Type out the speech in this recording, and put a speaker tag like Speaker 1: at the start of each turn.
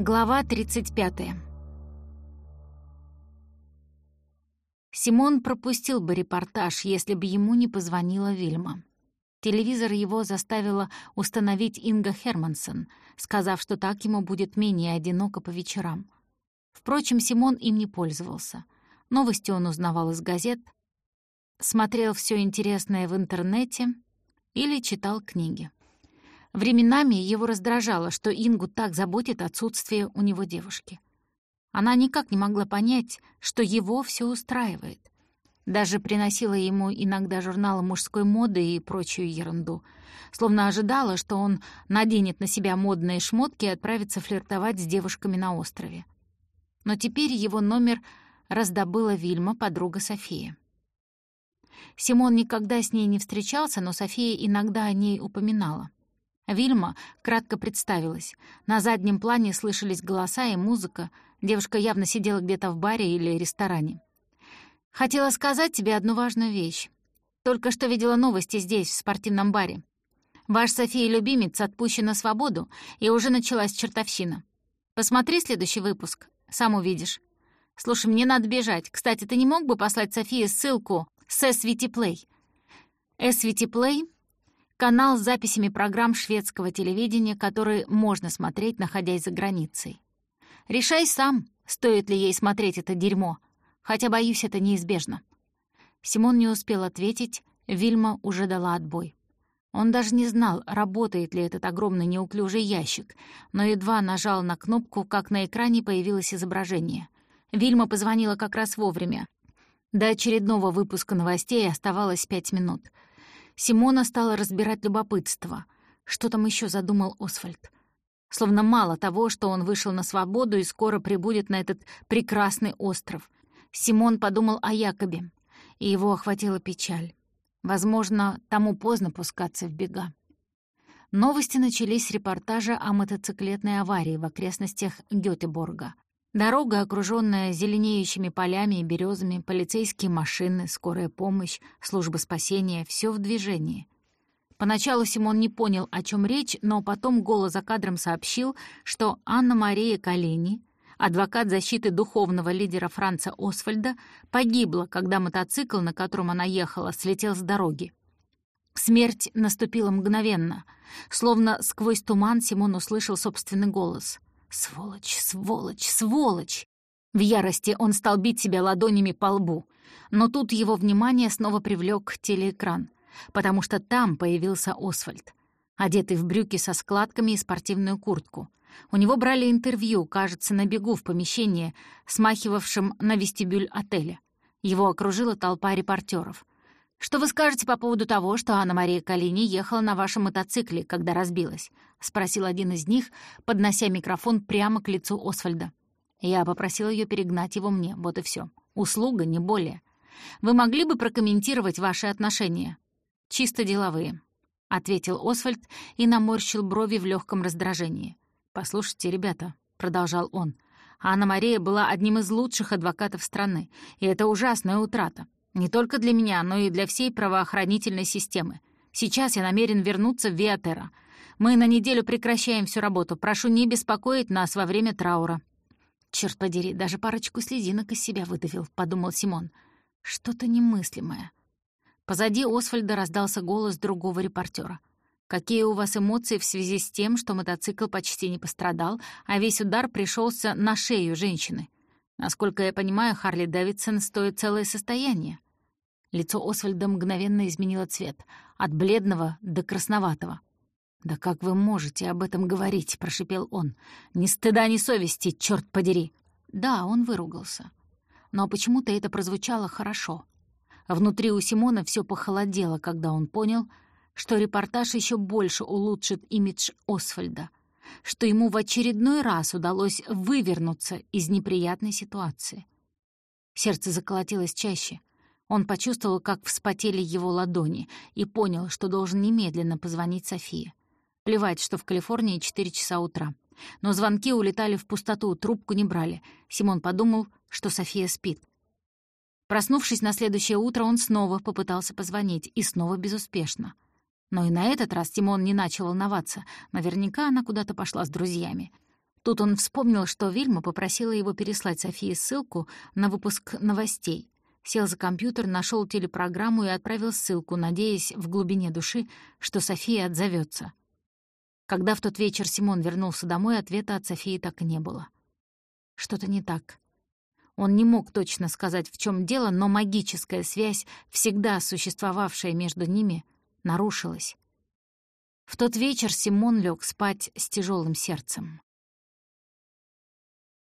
Speaker 1: Глава 35. Симон пропустил бы репортаж, если бы ему не позвонила Вильма. Телевизор его заставила установить Инга Хермансон, сказав, что так ему будет менее одиноко по вечерам. Впрочем, Симон им не пользовался. Новости он узнавал из газет, смотрел все интересное в интернете или читал книги. Временами его раздражало, что Ингу так заботит отсутствие у него девушки. Она никак не могла понять, что его все устраивает. Даже приносила ему иногда журналы мужской моды и прочую ерунду. Словно ожидала, что он наденет на себя модные шмотки и отправится флиртовать с девушками на острове. Но теперь его номер раздобыла Вильма, подруга Софии. Симон никогда с ней не встречался, но София иногда о ней упоминала. Вильма кратко представилась. На заднем плане слышались голоса и музыка. Девушка явно сидела где-то в баре или ресторане. «Хотела сказать тебе одну важную вещь. Только что видела новости здесь, в спортивном баре. Ваш София-любимец отпущен на свободу, и уже началась чертовщина. Посмотри следующий выпуск, сам увидишь. Слушай, мне надо бежать. Кстати, ты не мог бы послать Софии ссылку с SVT Play?» SVT Play канал с записями программ шведского телевидения, которые можно смотреть, находясь за границей. Решай сам, стоит ли ей смотреть это дерьмо, хотя, боюсь, это неизбежно. Симон не успел ответить, Вильма уже дала отбой. Он даже не знал, работает ли этот огромный неуклюжий ящик, но едва нажал на кнопку, как на экране появилось изображение. Вильма позвонила как раз вовремя. До очередного выпуска новостей оставалось пять минут — Симона стала разбирать любопытство. Что там еще задумал Освальд? Словно мало того, что он вышел на свободу и скоро прибудет на этот прекрасный остров. Симон подумал о Якобе, и его охватила печаль. Возможно, тому поздно пускаться в бега. Новости начались с репортажа о мотоциклетной аварии в окрестностях Гётеборга. Дорога, окруженная зеленеющими полями и березами, полицейские машины, скорая помощь, служба спасения — все в движении. Поначалу Симон не понял, о чем речь, но потом голос за кадром сообщил, что Анна-Мария Калини, адвокат защиты духовного лидера Франца Освальда, погибла, когда мотоцикл, на котором она ехала, слетел с дороги. Смерть наступила мгновенно. Словно сквозь туман Симон услышал собственный голос — Сволочь, сволочь, сволочь! В ярости он стал бить себя ладонями по лбу. Но тут его внимание снова привлек телеэкран, потому что там появился Освальд, одетый в брюки со складками и спортивную куртку. У него брали интервью, кажется, на бегу в помещении, смахивавшем на вестибюль отеля. Его окружила толпа репортеров. «Что вы скажете по поводу того, что Анна-Мария Калини ехала на вашем мотоцикле, когда разбилась?» — спросил один из них, поднося микрофон прямо к лицу Освальда. Я попросил ее перегнать его мне, вот и все. Услуга, не более. Вы могли бы прокомментировать ваши отношения? Чисто деловые, — ответил Освальд и наморщил брови в легком раздражении. «Послушайте, ребята», — продолжал он, — «Анна-Мария была одним из лучших адвокатов страны, и это ужасная утрата. Не только для меня, но и для всей правоохранительной системы. Сейчас я намерен вернуться в Виатера. Мы на неделю прекращаем всю работу. Прошу не беспокоить нас во время траура». «Черт подери, даже парочку слезинок из себя выдавил», — подумал Симон. «Что-то немыслимое». Позади Освальда раздался голос другого репортера. «Какие у вас эмоции в связи с тем, что мотоцикл почти не пострадал, а весь удар пришелся на шею женщины?» Насколько я понимаю, Харли Дэвидсон стоит целое состояние. Лицо Освальда мгновенно изменило цвет, от бледного до красноватого. «Да как вы можете об этом говорить?» — прошипел он. «Ни стыда, ни совести, черт подери!» Да, он выругался. Но почему-то это прозвучало хорошо. Внутри у Симона все похолодело, когда он понял, что репортаж еще больше улучшит имидж Освальда — что ему в очередной раз удалось вывернуться из неприятной ситуации. Сердце заколотилось чаще. Он почувствовал, как вспотели его ладони, и понял, что должен немедленно позвонить Софии. Плевать, что в Калифорнии 4 часа утра. Но звонки улетали в пустоту, трубку не брали. Симон подумал, что София спит. Проснувшись на следующее утро, он снова попытался позвонить, и снова безуспешно. Но и на этот раз Тимон не начал волноваться. Наверняка она куда-то пошла с друзьями. Тут он вспомнил, что Вильма попросила его переслать Софии ссылку на выпуск новостей. Сел за компьютер, нашел телепрограмму и отправил ссылку, надеясь в глубине души, что София отзовется. Когда в тот вечер Симон вернулся домой, ответа от Софии так и не было. Что-то не так. Он не мог точно сказать, в чем дело, но магическая связь, всегда существовавшая между ними, нарушилась. В тот вечер Симон лег спать с тяжелым сердцем.